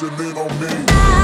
closing in on me.